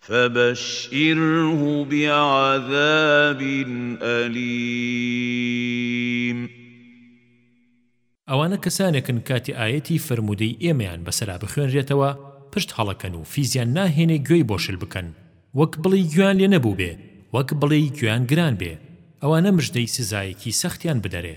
فبشره بعذاب الیم. ئەوانە کەسانێکن کاتی ئایەتی فەرموودەی ئێمەیان بەسەرا بخوێنرێتەوە پشت هەڵەکەن و فیزیان ناهێنێ گوێی بۆ شل بکەن وەک بڵێی گوێیان لێ نەبووبێ وەک بڵێی گوێیان گران بێ ئەوانە مژدەی سزایەکی سەختیان بدەرێ.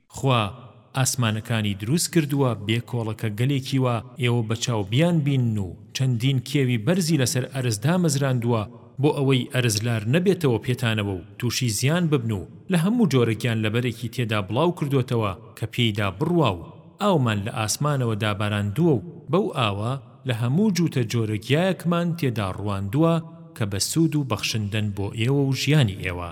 خوا ئاسمانەکانی دروست کردووە بێ کۆڵەکە گەلێکی وا ئێوە بە چاو بیان بینن و چەندین کێوی بەرزی لەسەر ئەرز دامەزراندووە بۆ ئەوەی ئەرز لار نەبێتەوە پێتانەوە و تووشی زیان ببن و لە هەموو جۆرە گیانلەبەرێکی تێدا بڵاو کردۆتەوە کە پێیدا بڕوا و ئاومان لە ئاسمانەوە داباراندووە و بەو ئاوە لە هەموو جووتە جۆرە گیایەکمان تێدا ڕواندووە کە بە سوود و بەخشندەن بۆ ئێوە و ژیانی ئێوە.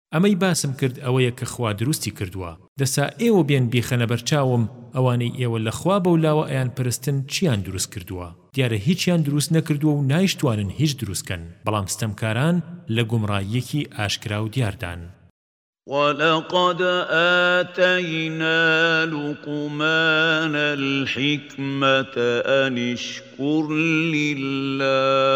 ئەمەی باسم کرد ئەوەیە کە خوا دروستی کردووە. دەسا ئێوە بێن بیخەنە بەرچاوم ئەوانەی ئێوە لە خوا بەولاوە ئەیان پەرستن چیان دروست کردووە؟ دیارە هیچیان دروست نەکردووە و نایشتوانن هیچ دروست کەن، بەڵام ستەمکاران لە گومڕاییەکی ئاشکرا و دیاردان. وَلَقَدْ آتَیْنَا لُقْمَانَ الْحِکْمَةَ أَنِ اشْکُرْ لِلَّهِ.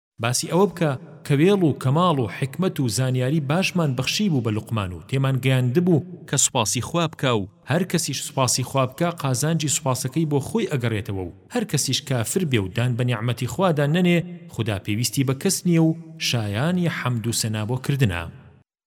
باسی ئەوە بکە کە وێڵ و کەماڵ و حیکمەت و زانیاری باشمان بەخشیبوو بە لوقمان و تێمان گەیاندبوو کە سوپاسی خوا بکا و هەر کەسیش سوپاسی خوا بکا قازانجی سوپاسەکەی بۆ خۆی ئەگەڕێتەوە و هەر کەسیش کافر بێ و دان بە نیعمەتی خوادا نەنێ خودا پێویستی بە کەس نییە و شایانی حەمد و سەنا بۆ کردنە.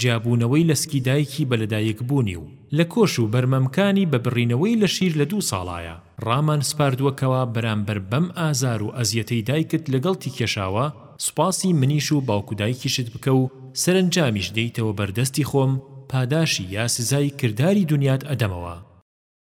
جیابوونەوەی لەسکی دایکی بە لەدایکبوونی و لە کۆش و بەرمەمکانی بە بڕینەوەی لە شیر لە دوو ساڵایا ڕامان سپاردووە کەوا بەرامبەر بەم ئازار و ئەزیەتەی دایکت لەگەڵتی کێشاوە سوپاسی منیش و باوک و دایکیشت بکە و سەرەنجامیش دێیتەوە بەر دەستی خۆم پاداشی یا سزای کرداری دونیات ئەدەمەوە.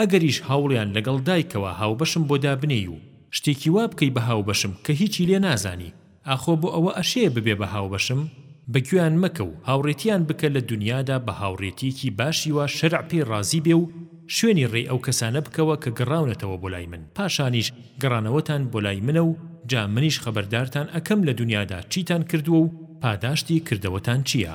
ئەگەریش هەوڵیان لەگەڵ دایکەوە هاوبەشم بۆ دابنێی و شتێکی وا بکەی بە هاوبەشم کە هیچی لێ نازانی، ئاخۆ بۆ ئەوە ئەشێ ببێ بە هاوبەشم؟ بە گوێیان مەکە و هاوڕێتییان بکە لە دونیادا بە هاوڕێتییەکی باشی وا شەرع پێی ڕازی بێ و شوێنی ڕێی ئەو کەسانە بکەوە کە گەڕاونەتەوە بۆ لای من پاشانیش گەڕانەوەتان بۆ لای منە و جا منیش خەبەردارتان ئەکەم لە دونیادا چیتان کردووە و پاداشتی کردەوەتان چییە.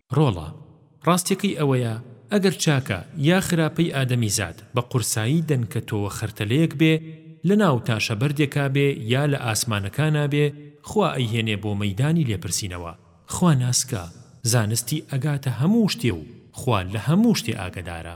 ڕۆڵە ڕاستیەکەی ئەوەیە ئەگەر چاکە یا خراپەی ئادەمیزاد بە قورسایی دەنکە تۆوە خرتەلەیەک بێ لە ناو تاشە بەردێکا بێ یا لە ئاسمانەکانا بێ خوا ئەیهێنێ بۆ مەیدانی لێپرسینەوە خوا ناسکە زانستی ئەگاتە هەموو شتێ و خوا لە هەموو شتێ ئاگەدارە.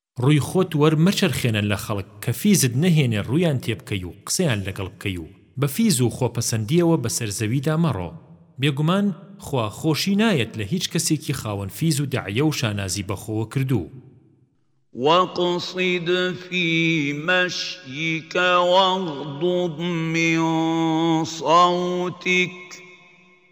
ڕوی خۆت وەر مەچەرخێنە لە خەڵک کە فیزت نەهێنێ ڕویان تێ بکەی و قسەیان لەگەڵ بکەی و بە فیز و خۆ پەسەندیەوە بەسەر زەویدا مەڕۆ بێگومان خوا خۆشی نایەت لە هیچ کەسێکی خاوەن فیز و دەعیە و شانازی بەخۆوە کردوو. واقصد في مشيك واغضض من صوتك.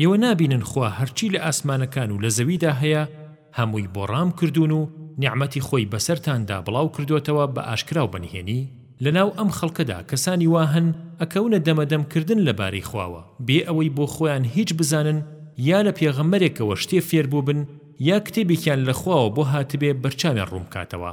ئێوە نابینن خوا هەرچی لە ئاسمانەکان و لە زەویدا هەیە هەمووی بۆ ڕام کردوون و نیعمەتی خۆی بەسەرتاندا بڵاو کردۆتەوە بە ئاشکرا و بەنهێنی؟ لەناو ئەم خەڵکەدا کەسانی وا هەن ئەکەونە دەمەدەم کردن لەبارەی خواوە بێ ئەوەی بۆ خۆیان هیچ بزانن یا لە پێغەمبەرێکەوە شتێ فێر بووبن یا کتێبێکیان لە خواوە بۆ هاتبێ بەرچاویان ڕوون بکاتەوە.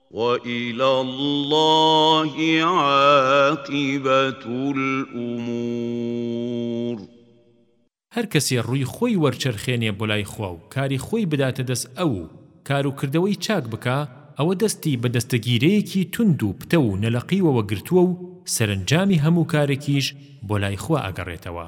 وإلی اللە عاقبة الأمور. هەر کەسێ ڕووی خۆی وەرچەرخێنێ بۆ لای خوا و کاری خۆی بداتە دەست ئەو و کار و کردەوەی چاک بکا، ئەوە دەستی بە دەستەگیرەیەکی توند و پتەو و نەلەقیوەوە گرتووە و سەرەنجامی هەموو کارێکیش بۆ لای خوا ئەگەڕێتەوە.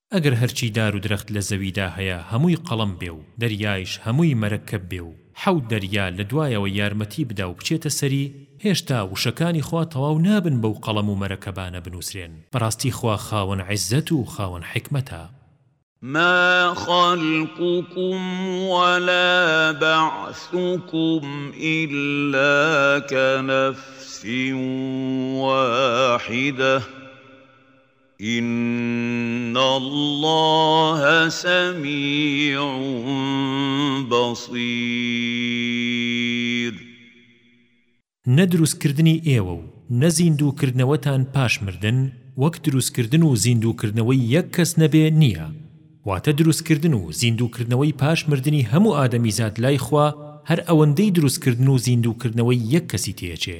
ئەگەر هەرچی دار و درەخت لە زەویدا هەیە هەمووی قەڵەم بێ و دەریایش هەمووی مەرەکەب بێ و حەوت دەریا لە دوایەوە یارمەتی بدا و بچێتە سەری، هێشتا وشەکانی خوا تەواو نابن بەو قەڵەم و مەرەکەبانە بنووسرێن. بەڕاستی خوا خاوەن عیززەت و خاوەن حیکمەتە. ما خلقكم ولا بعثكم إلا كنفس واحدة. ان اللە سمیع بصیر. نە دروستکردنی ئێوە و نە زیندووکردنەوەتان پاش مردن وەک دروستکردن و زیندووکردنەوەی یەک کەس نەبێ نییە، واتە دروستکردن و زیندووکردنەوەی پاش مردنی هەموو ئادەمیزاد لای خوا هەر ئەوەندەی دروستکردن و زیندووکردنەوەی یەک کەسی تێچێ،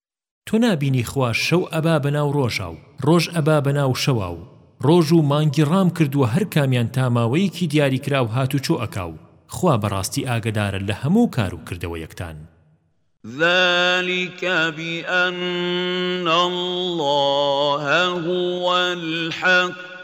تۆ نابینی خوا شەو ئەبا بەناو ڕۆژا و ڕۆژ ئەبا بەناو شەوا و ڕۆژ و مانگی ڕام کردووە هەر کامیان تا ماوەیەکی دیاری کراو هاتوچۆ ئەکا و خوا بەڕاستی ئاگەدارە لە هەموو کار و کردەوەیەکتان. ذلک بأن اللە هو الحق.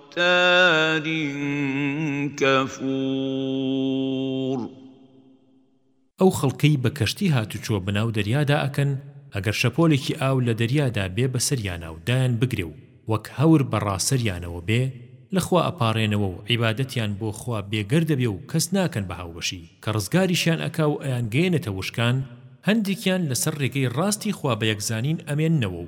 مختار کفور. ئەو خەڵکەی بە کەشتی هاتوچۆ بەناو دەریادا ئەکەن ئەگەر شەپۆلێکی ئاو لە دەریادا بێ بەسەریانا و دایان بگرێ و وەک هەور بە ڕا سەریانەوە بێ لە خوا ئەپاڕێنەوە و عیبادەتیان بۆ خوا بێگەرد دەبێ و کەس ناکەن بە هاوبەشی کە ڕزگاریشیان ئەکا و ئەیانگەیەنێتە وشکان هەندێکیان لەسەر ڕێگەی ڕاستی خوا بە یەکزانین ئەمێننەوە و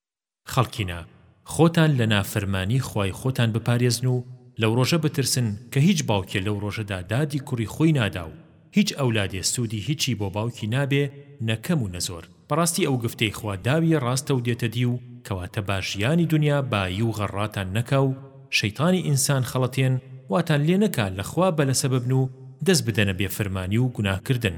خەڵکینە، خۆتان لە نافەرمانی خوای خۆتان بپارێزن و لەو ڕۆژە بترسن کە هیچ باوکێ لەو ڕۆژەدا دادی کوڕی خۆی نادا و هیچ ئەولادێ سوودی هیچی بۆ باوکی نابێ نە کەم و نە زۆر. بەڕاستی ئەو گفتەی خوا داویە ڕاستە و دێتە دی و کەواتە با ژیانی دونیا بایی و غەڕڕاتان نەکا و شەیتانی ئینسان خەڵەتێن واتان لێ نەکا لە خوا بەلەسە ببن و دەست بدەنە بێفرمانی و گوناه کردن.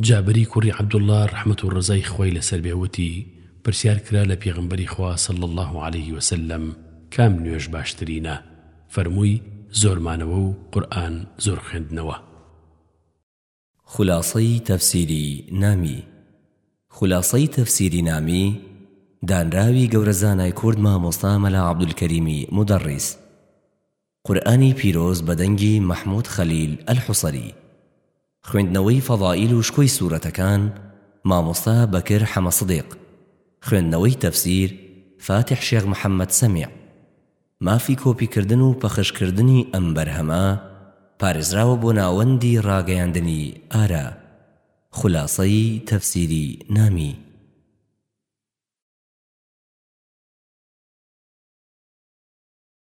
جابری کوڕی عبداللە ڕەحمەت و ڕەزای خوای لەسەر بێ وتی، پرسیار کرا لە پێغەمبەری خوا صلی اللە علیە وسلم، کام نوێژ باشترینە؟ فەرمووی، زۆر مانەوە و قورئان زۆر خوێندنەوە. خولاسەی تەفسیری نامی، خولاسەی تەفسیری نامی، دانراوی گەورە زانای کورد مامۆستا مەلا عبدالکەریمی مودەڕیس. قورئانی پیرۆز بە دەنگی مەحمود خەلیل ئەلحوسری خوێندنەوەی فەضائیل و شکۆی سورەتەکان مامۆستا بەکر حەمە سدیق خوێندنەوەی تەفسیر فاتیح شێخ محەمەد سەمیع مافی کۆپی کردن و پەخش کردنی ئەم بەرهەمە پارێزراوە بۆ ناوەندی ڕاگەیاندنی ئارا خولاسەی تەفسیری نامی.